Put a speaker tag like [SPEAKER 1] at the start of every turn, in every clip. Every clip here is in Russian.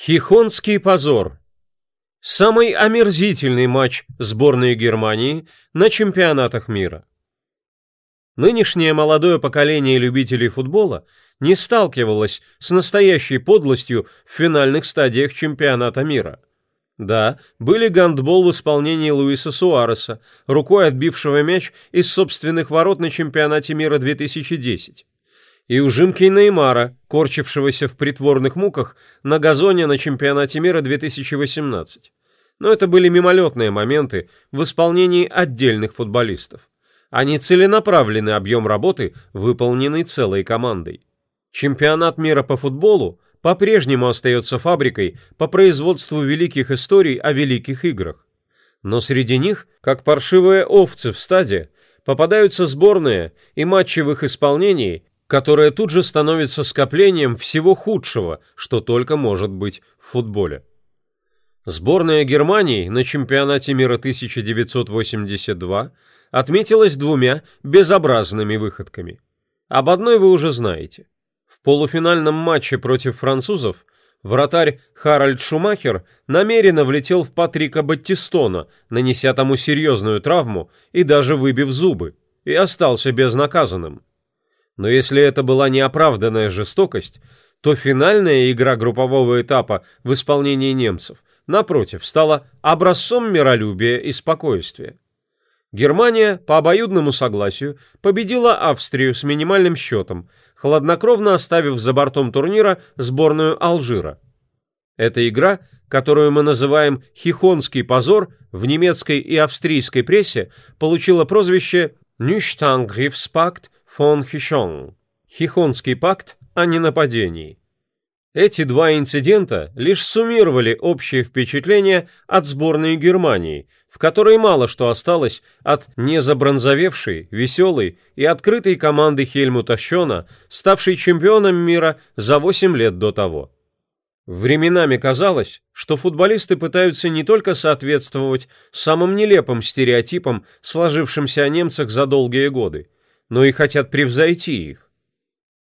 [SPEAKER 1] Хихонский позор. Самый омерзительный матч сборной Германии на чемпионатах мира. Нынешнее молодое поколение любителей футбола не сталкивалось с настоящей подлостью в финальных стадиях чемпионата мира. Да, были гандбол в исполнении Луиса Суареса, рукой отбившего мяч из собственных ворот на чемпионате мира 2010 и ужимки Неймара, корчившегося в притворных муках на газоне на чемпионате мира 2018. Но это были мимолетные моменты в исполнении отдельных футболистов, а не целенаправленный объем работы, выполненный целой командой. Чемпионат мира по футболу по-прежнему остается фабрикой по производству великих историй о великих играх. Но среди них, как паршивые овцы в стаде, попадаются сборные и их исполнении которое тут же становится скоплением всего худшего, что только может быть в футболе. Сборная Германии на чемпионате мира 1982 отметилась двумя безобразными выходками. Об одной вы уже знаете. В полуфинальном матче против французов вратарь Харальд Шумахер намеренно влетел в Патрика Баттистона, нанеся тому серьезную травму и даже выбив зубы, и остался безнаказанным. Но если это была неоправданная жестокость, то финальная игра группового этапа в исполнении немцев, напротив, стала образцом миролюбия и спокойствия. Германия по обоюдному согласию победила Австрию с минимальным счетом, хладнокровно оставив за бортом турнира сборную Алжира. Эта игра, которую мы называем «Хихонский позор», в немецкой и австрийской прессе получила прозвище «Нюштангрифспакт» фон Хишон. Хихонский пакт о ненападении. Эти два инцидента лишь суммировали общее впечатление от сборной Германии, в которой мало что осталось от незабронзовевшей, веселой и открытой команды Хельмута Щона, ставшей чемпионом мира за 8 лет до того. Временами казалось, что футболисты пытаются не только соответствовать самым нелепым стереотипам, сложившимся о немцах за долгие годы, но и хотят превзойти их.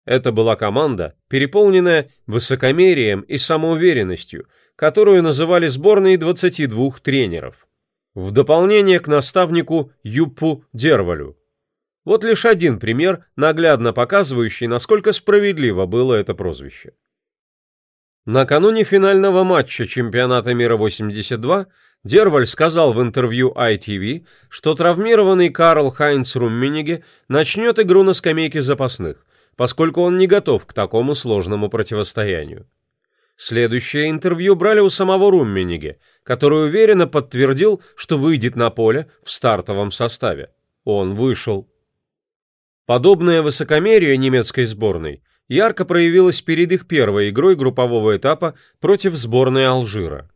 [SPEAKER 1] Это была команда, переполненная высокомерием и самоуверенностью, которую называли сборной 22 тренеров. В дополнение к наставнику Юппу Дервалю. Вот лишь один пример, наглядно показывающий, насколько справедливо было это прозвище. Накануне финального матча чемпионата мира 82 Дерваль сказал в интервью ITV, что травмированный Карл Хайнц Руммениге начнет игру на скамейке запасных, поскольку он не готов к такому сложному противостоянию. Следующее интервью брали у самого Руммениге, который уверенно подтвердил, что выйдет на поле в стартовом составе. Он вышел. Подобное высокомерие немецкой сборной ярко проявилось перед их первой игрой группового этапа против сборной Алжира.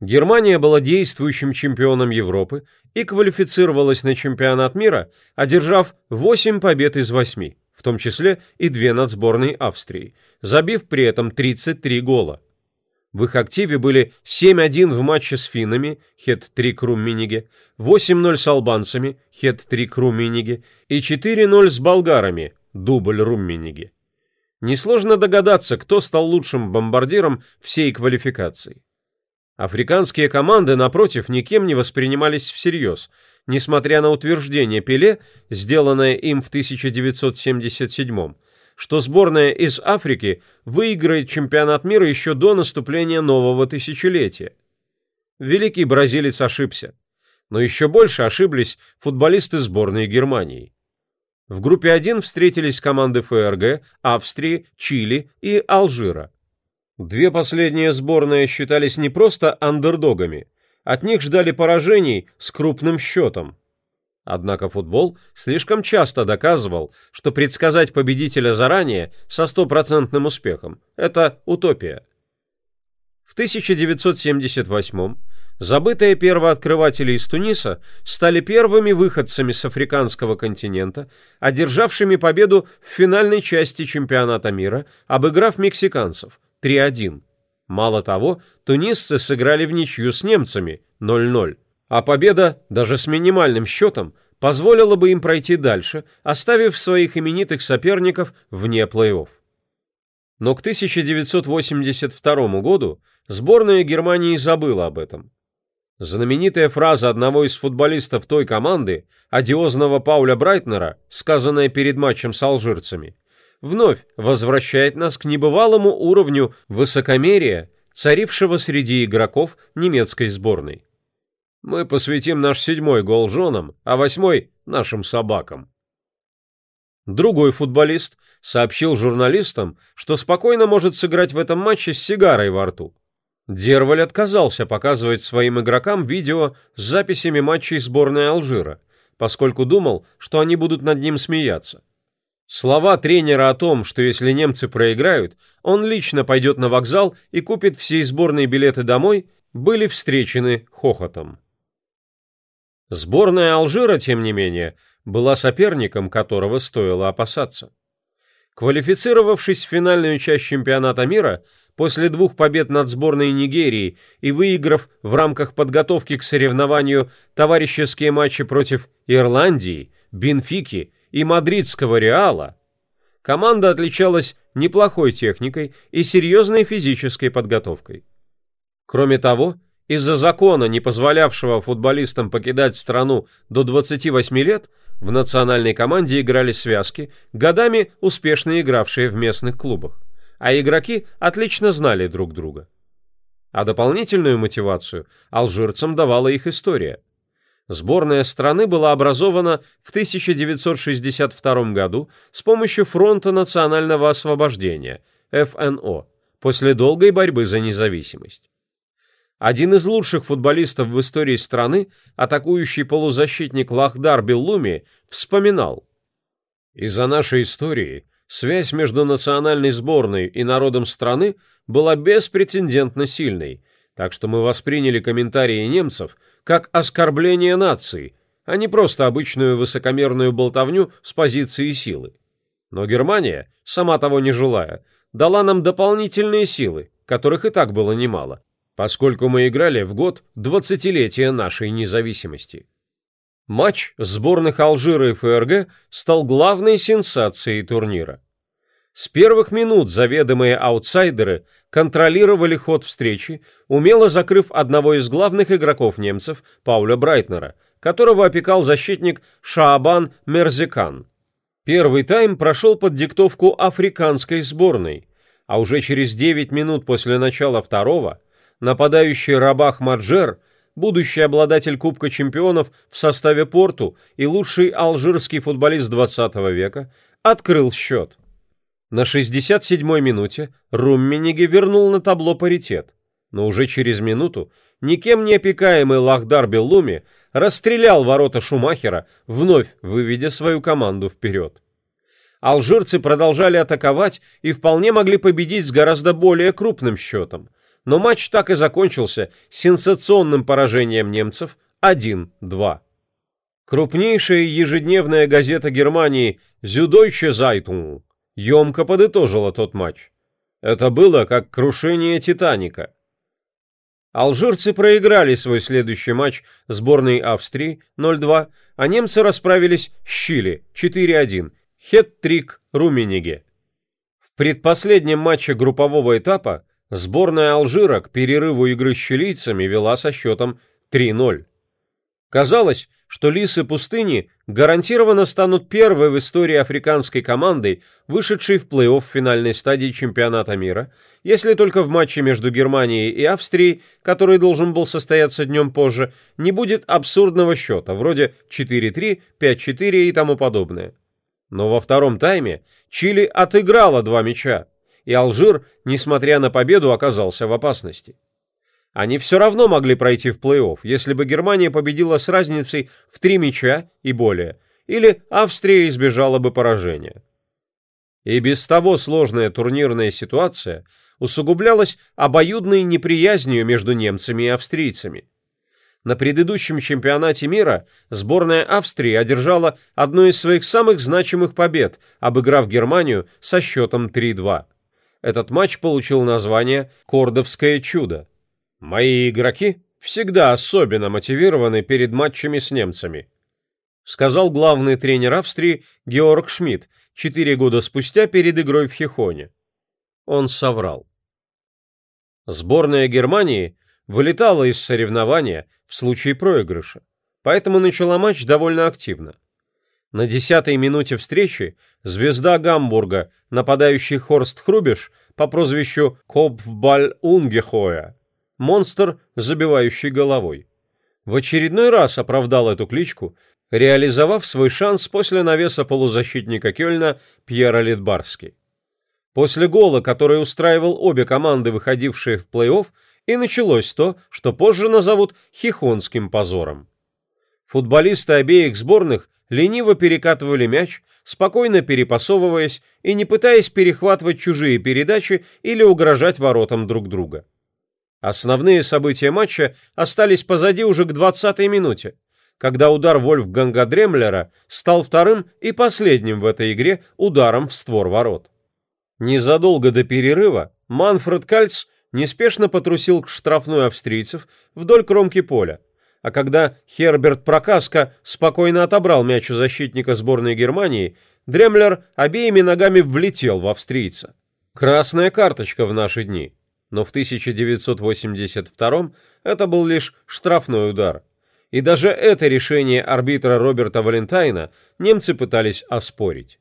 [SPEAKER 1] Германия была действующим чемпионом Европы и квалифицировалась на чемпионат мира, одержав 8 побед из 8, в том числе и две над сборной Австрии, забив при этом 33 гола. В их активе были 7-1 в матче с финнами, хет-трик Румминиге, 8-0 с албанцами, хет-трик Румминиге и 4-0 с болгарами, дубль Румминиге. Несложно догадаться, кто стал лучшим бомбардиром всей квалификации. Африканские команды, напротив, никем не воспринимались всерьез, несмотря на утверждение Пеле, сделанное им в 1977 что сборная из Африки выиграет чемпионат мира еще до наступления нового тысячелетия. Великий бразилец ошибся, но еще больше ошиблись футболисты сборной Германии. В группе 1 встретились команды ФРГ, Австрии, Чили и Алжира. Две последние сборные считались не просто андердогами, от них ждали поражений с крупным счетом. Однако футбол слишком часто доказывал, что предсказать победителя заранее со стопроцентным успехом – это утопия. В 1978 забытые первооткрыватели из Туниса стали первыми выходцами с африканского континента, одержавшими победу в финальной части чемпионата мира, обыграв мексиканцев – 3-1. Мало того, тунисцы сыграли в ничью с немцами 0-0, а победа, даже с минимальным счетом, позволила бы им пройти дальше, оставив своих именитых соперников вне плей-офф. Но к 1982 году сборная Германии забыла об этом. Знаменитая фраза одного из футболистов той команды, одиозного Пауля Брайтнера, сказанная перед матчем с алжирцами, вновь возвращает нас к небывалому уровню высокомерия, царившего среди игроков немецкой сборной. Мы посвятим наш седьмой гол женам, а восьмой – нашим собакам. Другой футболист сообщил журналистам, что спокойно может сыграть в этом матче с сигарой во рту. Дерваль отказался показывать своим игрокам видео с записями матчей сборной Алжира, поскольку думал, что они будут над ним смеяться. Слова тренера о том, что если немцы проиграют, он лично пойдет на вокзал и купит все сборные билеты домой, были встречены хохотом. Сборная Алжира, тем не менее, была соперником, которого стоило опасаться. Квалифицировавшись в финальную часть чемпионата мира, После двух побед над сборной Нигерии и выиграв в рамках подготовки к соревнованию товарищеские матчи против Ирландии, Бенфики и мадридского Реала, команда отличалась неплохой техникой и серьезной физической подготовкой. Кроме того, из-за закона, не позволявшего футболистам покидать страну до 28 лет, в национальной команде играли связки, годами успешно игравшие в местных клубах а игроки отлично знали друг друга. А дополнительную мотивацию алжирцам давала их история. Сборная страны была образована в 1962 году с помощью Фронта национального освобождения, ФНО, после долгой борьбы за независимость. Один из лучших футболистов в истории страны, атакующий полузащитник Лахдар Беллуми, вспоминал «Из-за нашей истории Связь между национальной сборной и народом страны была беспрецедентно сильной, так что мы восприняли комментарии немцев как оскорбление нации, а не просто обычную высокомерную болтовню с позиции силы. Но Германия, сама того не желая, дала нам дополнительные силы, которых и так было немало, поскольку мы играли в год двадцатилетия нашей независимости. Матч сборных Алжира и ФРГ стал главной сенсацией турнира. С первых минут заведомые аутсайдеры контролировали ход встречи, умело закрыв одного из главных игроков немцев, Пауля Брайтнера, которого опекал защитник Шаабан Мерзикан. Первый тайм прошел под диктовку африканской сборной, а уже через 9 минут после начала второго нападающий Рабах Маджер – будущий обладатель Кубка чемпионов в составе Порту и лучший алжирский футболист 20 века, открыл счет. На 67-й минуте Руммениге вернул на табло паритет, но уже через минуту никем не опекаемый Лахдар Беллуми расстрелял ворота Шумахера, вновь выведя свою команду вперед. Алжирцы продолжали атаковать и вполне могли победить с гораздо более крупным счетом – но матч так и закончился сенсационным поражением немцев 1-2. Крупнейшая ежедневная газета Германии «Зюддойче Зайтунг» емко подытожила тот матч. Это было как крушение «Титаника». Алжирцы проиграли свой следующий матч сборной Австрии 0-2, а немцы расправились с Чили 4-1, хет-трик Румениге. В предпоследнем матче группового этапа Сборная Алжира к перерыву игры с чилийцами вела со счетом 3-0. Казалось, что лисы пустыни гарантированно станут первой в истории африканской командой, вышедшей в плей-офф финальной стадии чемпионата мира, если только в матче между Германией и Австрией, который должен был состояться днем позже, не будет абсурдного счета, вроде 4-3, 5-4 и тому подобное. Но во втором тайме Чили отыграла два мяча, и Алжир, несмотря на победу, оказался в опасности. Они все равно могли пройти в плей-офф, если бы Германия победила с разницей в три мяча и более, или Австрия избежала бы поражения. И без того сложная турнирная ситуация усугублялась обоюдной неприязнью между немцами и австрийцами. На предыдущем чемпионате мира сборная Австрии одержала одну из своих самых значимых побед, обыграв Германию со счетом 3-2. Этот матч получил название «Кордовское чудо». Мои игроки всегда особенно мотивированы перед матчами с немцами, сказал главный тренер Австрии Георг Шмидт четыре года спустя перед игрой в Хихоне. он соврал. Сборная Германии вылетала из соревнования в случае проигрыша, поэтому начала матч довольно активно. На десятой минуте встречи звезда Гамбурга, нападающий Хорст Хрубиш по прозвищу Копфбаль Унгехоя, монстр, забивающий головой. В очередной раз оправдал эту кличку, реализовав свой шанс после навеса полузащитника Кёльна Пьера Литбарски. После гола, который устраивал обе команды, выходившие в плей-офф, и началось то, что позже назовут хихонским позором. Футболисты обеих сборных лениво перекатывали мяч, спокойно перепасовываясь и не пытаясь перехватывать чужие передачи или угрожать воротам друг друга. Основные события матча остались позади уже к 20-й минуте, когда удар Вольфганга Дремлера стал вторым и последним в этой игре ударом в створ ворот. Незадолго до перерыва Манфред Кальц неспешно потрусил к штрафной австрийцев вдоль кромки поля, а когда Херберт Прокаска спокойно отобрал мяч у защитника сборной Германии, Дремлер обеими ногами влетел в австрийца. Красная карточка в наши дни, но в 1982 это был лишь штрафной удар. И даже это решение арбитра Роберта Валентайна немцы пытались оспорить.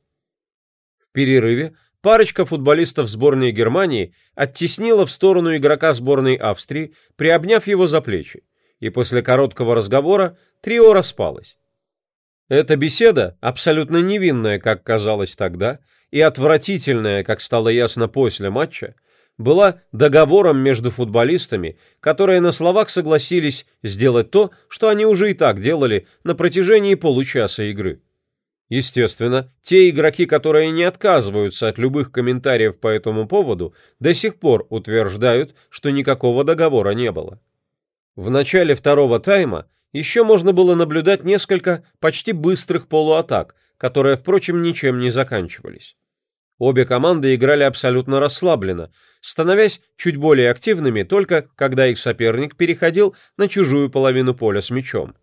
[SPEAKER 1] В перерыве парочка футболистов сборной Германии оттеснила в сторону игрока сборной Австрии, приобняв его за плечи и после короткого разговора трио распалось. Эта беседа, абсолютно невинная, как казалось тогда, и отвратительная, как стало ясно после матча, была договором между футболистами, которые на словах согласились сделать то, что они уже и так делали на протяжении получаса игры. Естественно, те игроки, которые не отказываются от любых комментариев по этому поводу, до сих пор утверждают, что никакого договора не было. В начале второго тайма еще можно было наблюдать несколько почти быстрых полуатак, которые, впрочем, ничем не заканчивались. Обе команды играли абсолютно расслабленно, становясь чуть более активными только когда их соперник переходил на чужую половину поля с мячом.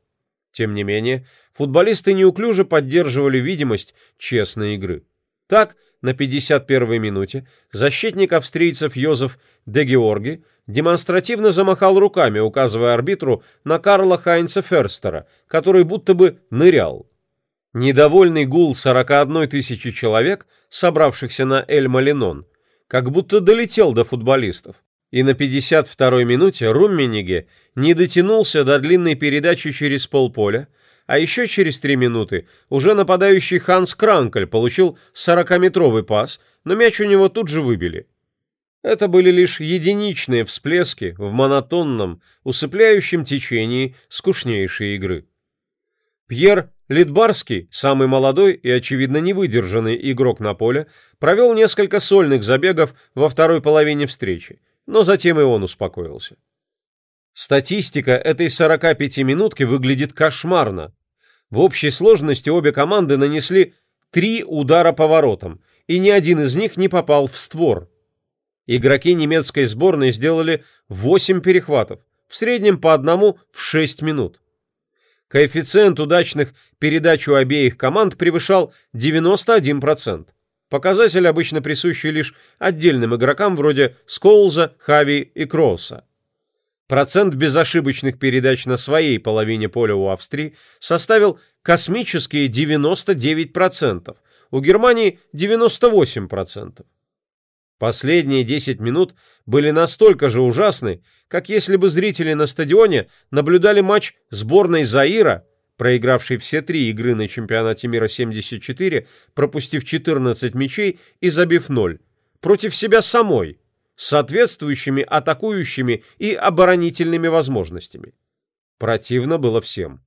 [SPEAKER 1] Тем не менее, футболисты неуклюже поддерживали видимость честной игры. Так, на 51-й минуте защитник австрийцев Йозеф де Георги демонстративно замахал руками, указывая арбитру на Карла Хайнца Ферстера, который будто бы нырял. Недовольный гул 41 тысячи человек, собравшихся на Эль-Малинон, как будто долетел до футболистов. И на 52-й минуте Руммениге не дотянулся до длинной передачи через полполя, а еще через три минуты уже нападающий Ханс Кранкель получил 40-метровый пас, но мяч у него тут же выбили. Это были лишь единичные всплески в монотонном, усыпляющем течении скучнейшей игры. Пьер Литбарский, самый молодой и, очевидно, невыдержанный игрок на поле, провел несколько сольных забегов во второй половине встречи, но затем и он успокоился. Статистика этой 45-минутки выглядит кошмарно. В общей сложности обе команды нанесли три удара по воротам, и ни один из них не попал в створ. Игроки немецкой сборной сделали 8 перехватов, в среднем по одному в 6 минут. Коэффициент удачных передач у обеих команд превышал 91%. Показатель обычно присущий лишь отдельным игрокам вроде Скоулза, Хави и Кросса. Процент безошибочных передач на своей половине поля у Австрии составил космические 99%, у Германии 98%. Последние 10 минут были настолько же ужасны, как если бы зрители на стадионе наблюдали матч сборной Заира, проигравшей все три игры на чемпионате мира 74, пропустив 14 мячей и забив 0, против себя самой, с соответствующими атакующими и оборонительными возможностями. Противно было всем.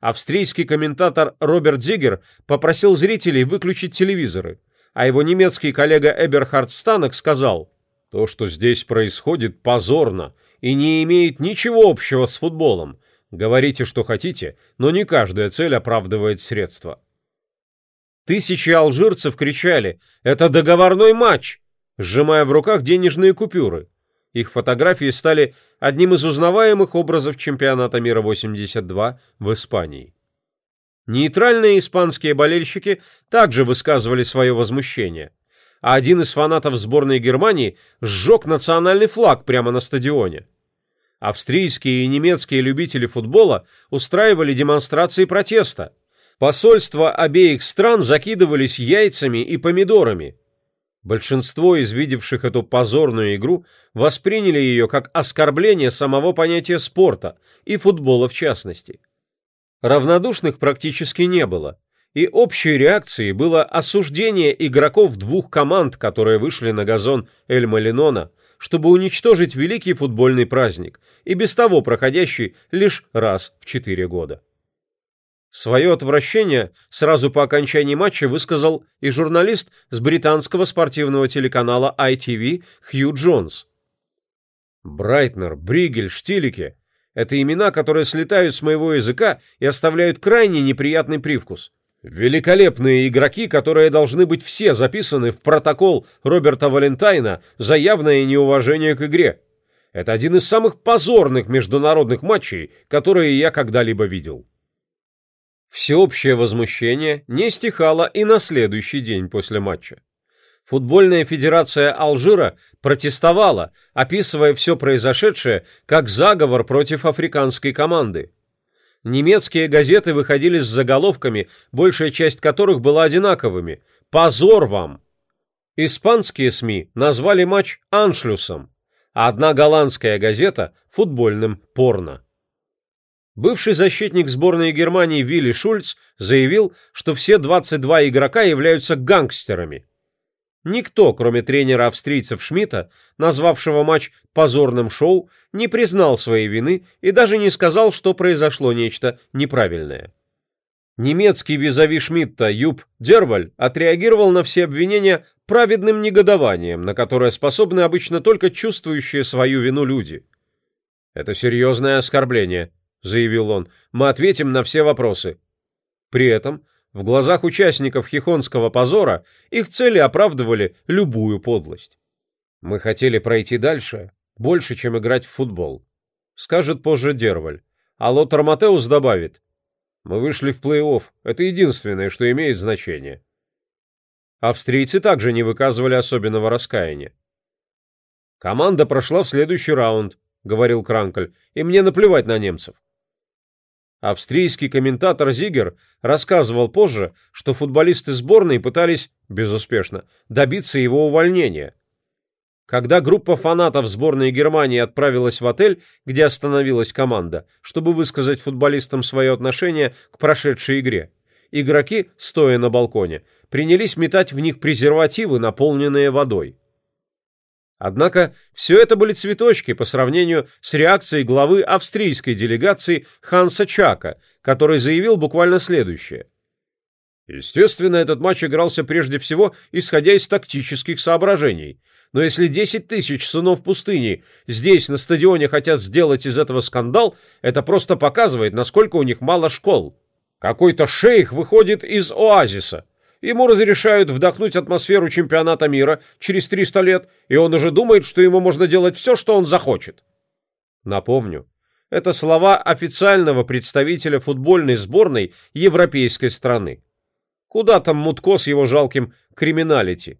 [SPEAKER 1] Австрийский комментатор Роберт Зигер попросил зрителей выключить телевизоры – а его немецкий коллега Эберхард Станок сказал, «То, что здесь происходит, позорно и не имеет ничего общего с футболом. Говорите, что хотите, но не каждая цель оправдывает средства». Тысячи алжирцев кричали «Это договорной матч!», сжимая в руках денежные купюры. Их фотографии стали одним из узнаваемых образов чемпионата мира 82 в Испании. Нейтральные испанские болельщики также высказывали свое возмущение. а один из фанатов сборной Германии сжег национальный флаг прямо на стадионе. Австрийские и немецкие любители футбола устраивали демонстрации протеста. Посольства обеих стран закидывались яйцами и помидорами. Большинство из видевших эту позорную игру восприняли ее как оскорбление самого понятия спорта и футбола в частности. Равнодушных практически не было, и общей реакцией было осуждение игроков двух команд, которые вышли на газон Эль-Малинона, чтобы уничтожить великий футбольный праздник, и без того проходящий лишь раз в четыре года. Свое отвращение сразу по окончании матча высказал и журналист с британского спортивного телеканала ITV Хью Джонс. Брайтнер, Бригель, Штилике – это имена, которые слетают с моего языка и оставляют крайне неприятный привкус. Великолепные игроки, которые должны быть все записаны в протокол Роберта Валентайна за явное неуважение к игре. Это один из самых позорных международных матчей, которые я когда-либо видел. Всеобщее возмущение не стихало и на следующий день после матча. Футбольная федерация Алжира протестовала, описывая все произошедшее как заговор против африканской команды. Немецкие газеты выходили с заголовками, большая часть которых была одинаковыми «Позор вам!». Испанские СМИ назвали матч «аншлюсом», а одна голландская газета – футбольным порно. Бывший защитник сборной Германии Вилли Шульц заявил, что все 22 игрока являются гангстерами. Никто, кроме тренера австрийцев Шмидта, назвавшего матч позорным шоу, не признал своей вины и даже не сказал, что произошло нечто неправильное. Немецкий визави Шмидта Юб Дерваль отреагировал на все обвинения праведным негодованием, на которое способны обычно только чувствующие свою вину люди. Это серьезное оскорбление, — заявил он, — «мы ответим на все вопросы». При этом в глазах участников хихонского позора их цели оправдывали любую подлость. «Мы хотели пройти дальше, больше, чем играть в футбол», — скажет позже Дерваль. А Лотар Матеус добавит, «Мы вышли в плей-офф, это единственное, что имеет значение». Австрийцы также не выказывали особенного раскаяния. «Команда прошла в следующий раунд», — говорил Кранкль, — «и мне наплевать на немцев. Австрийский комментатор Зигер рассказывал позже, что футболисты сборной пытались, безуспешно, добиться его увольнения. Когда группа фанатов сборной Германии отправилась в отель, где остановилась команда, чтобы высказать футболистам свое отношение к прошедшей игре, игроки, стоя на балконе, принялись метать в них презервативы, наполненные водой. Однако все это были цветочки по сравнению с реакцией главы австрийской делегации Ханса Чака, который заявил буквально следующее. Естественно, этот матч игрался прежде всего исходя из тактических соображений. Но если 10 тысяч сынов пустыни здесь, на стадионе, хотят сделать из этого скандал, это просто показывает, насколько у них мало школ. Какой-то шейх выходит из оазиса, Ему разрешают вдохнуть атмосферу чемпионата мира через 300 лет, и он уже думает, что ему можно делать все, что он захочет. Напомню, это слова официального представителя футбольной сборной европейской страны. Куда там Мутко с его жалким криминалити?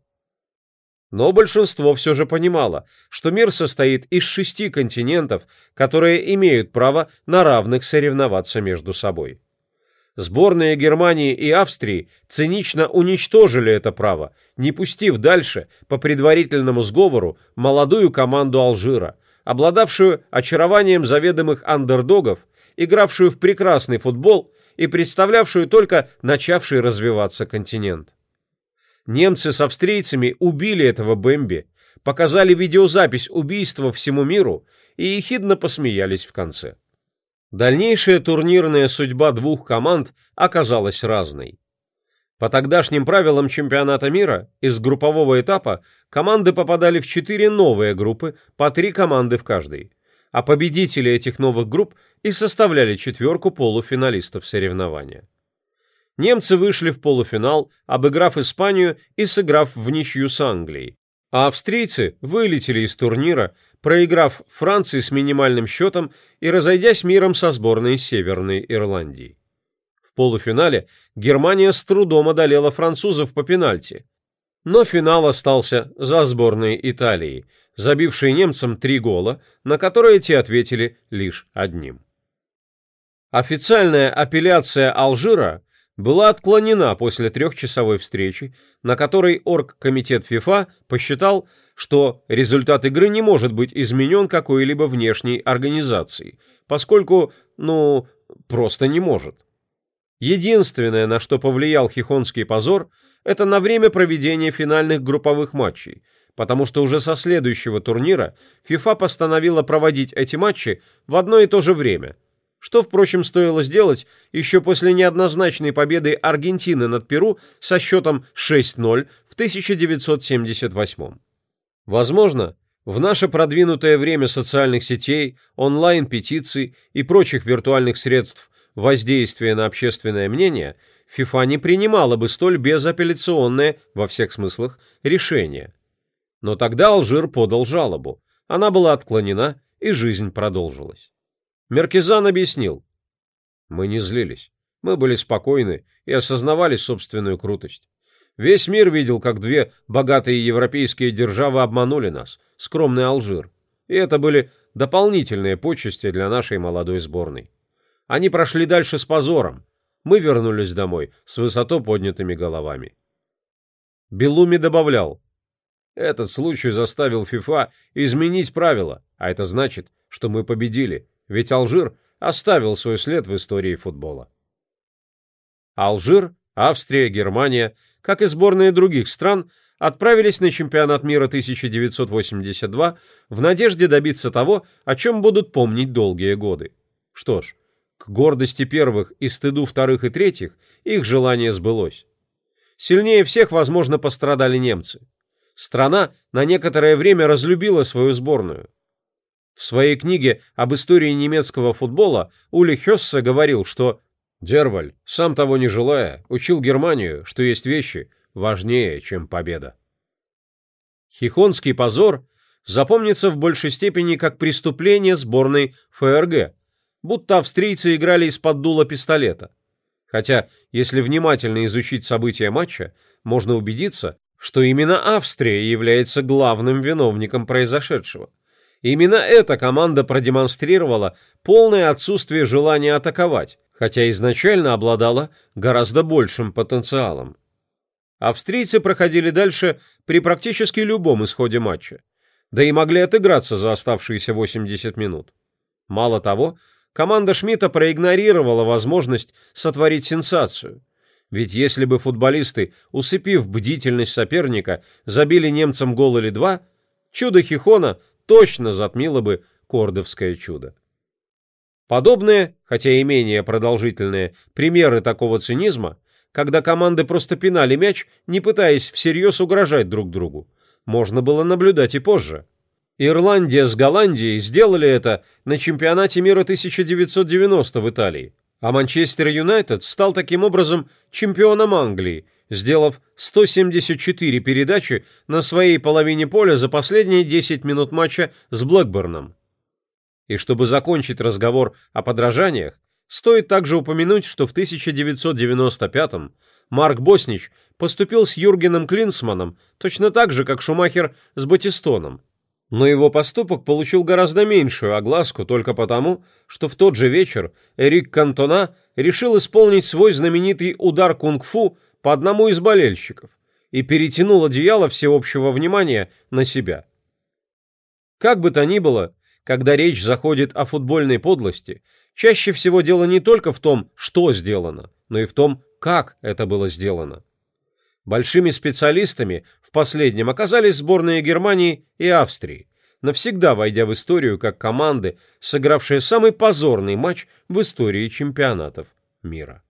[SPEAKER 1] Но большинство все же понимало, что мир состоит из шести континентов, которые имеют право на равных соревноваться между собой. Сборные Германии и Австрии цинично уничтожили это право, не пустив дальше, по предварительному сговору, молодую команду Алжира, обладавшую очарованием заведомых андердогов, игравшую в прекрасный футбол и представлявшую только начавший развиваться континент. Немцы с австрийцами убили этого Бэмби, показали видеозапись убийства всему миру и ехидно посмеялись в конце. Дальнейшая турнирная судьба двух команд оказалась разной. По тогдашним правилам чемпионата мира из группового этапа команды попадали в четыре новые группы, по три команды в каждой, а победители этих новых групп и составляли четверку полуфиналистов соревнования. Немцы вышли в полуфинал, обыграв Испанию и сыграв в ничью с Англией, а австрийцы вылетели из турнира, проиграв Франции с минимальным счетом и разойдясь миром со сборной Северной Ирландии. В полуфинале Германия с трудом одолела французов по пенальти. Но финал остался за сборной Италии, забившей немцам три гола, на которые те ответили лишь одним. Официальная апелляция Алжира была отклонена после трехчасовой встречи, на которой оргкомитет ФИФА посчитал, что результат игры не может быть изменен какой-либо внешней организацией, поскольку, ну, просто не может. Единственное, на что повлиял хихонский позор, это на время проведения финальных групповых матчей, потому что уже со следующего турнира ФИФА постановила проводить эти матчи в одно и то же время, что, впрочем, стоило сделать еще после неоднозначной победы Аргентины над Перу со счетом 6-0 в 1978. Возможно, в наше продвинутое время социальных сетей, онлайн-петиций и прочих виртуальных средств воздействия на общественное мнение ФИФА не принимала бы столь безапелляционное, во всех смыслах, решение. Но тогда Алжир подал жалобу, она была отклонена, и жизнь продолжилась. Меркизан объяснил. Мы не злились, мы были спокойны и осознавали собственную крутость. Весь мир видел, как две богатые европейские державы обманули нас, скромный Алжир. И это были дополнительные почести для нашей молодой сборной. Они прошли дальше с позором. Мы вернулись домой с высоко поднятыми головами. Белуми добавлял, этот случай заставил ФИФА изменить правила, а это значит, что мы победили, ведь Алжир оставил свой след в истории футбола. Алжир, Австрия, Германия – как и сборные других стран, отправились на чемпионат мира 1982 в надежде добиться того, о чем будут помнить долгие годы. Что ж, к гордости первых и стыду вторых и третьих их желание сбылось. Сильнее всех, возможно, пострадали немцы. Страна на некоторое время разлюбила свою сборную. В своей книге об истории немецкого футбола Ули Хессе говорил, что Дерваль, сам того не желая, учил Германию, что есть вещи важнее, чем победа. Хихонский позор запомнится в большей степени как преступление сборной ФРГ, будто австрийцы играли из-под дула пистолета. Хотя, если внимательно изучить события матча, можно убедиться, что именно Австрия является главным виновником произошедшего. Именно эта команда продемонстрировала полное отсутствие желания атаковать, хотя изначально обладала гораздо большим потенциалом. Австрийцы проходили дальше при практически любом исходе матча, да и могли отыграться за оставшиеся 80 минут. Мало того, команда Шмидта проигнорировала возможность сотворить сенсацию. Ведь если бы футболисты, усыпив бдительность соперника, забили немцам гол или два, чудо Хихона точно затмило бы кордовское чудо. Подобные, хотя и менее продолжительные, примеры такого цинизма, когда команды просто пинали мяч, не пытаясь всерьез угрожать друг другу, можно было наблюдать и позже. Ирландия с Голландией сделали это на чемпионате мира 1990 в Италии, а Манчестер Юнайтед стал таким образом чемпионом Англии, сделав 174 передачи на своей половине поля за последние 10 минут матча с Блэкберном. И чтобы закончить разговор о подражаниях, стоит также упомянуть, что в 1995-м Марк Боснич поступил с Юргеном Клинсманом точно так же, как Шумахер с Батистоном. Но его поступок получил гораздо меньшую огласку только потому, что в тот же вечер Эрик Кантона решил исполнить свой знаменитый удар кунг-фу по одному из болельщиков и перетянул одеяло всеобщего внимания на себя. Как бы то ни было, когда речь заходит о футбольной подлости, чаще всего дело не только в том, что сделано, но и в том, как это было сделано. Большими специалистами в последнем оказались сборные Германии и Австрии, навсегда войдя в историю как команды, сыгравшие самый позорный матч в истории чемпионатов мира.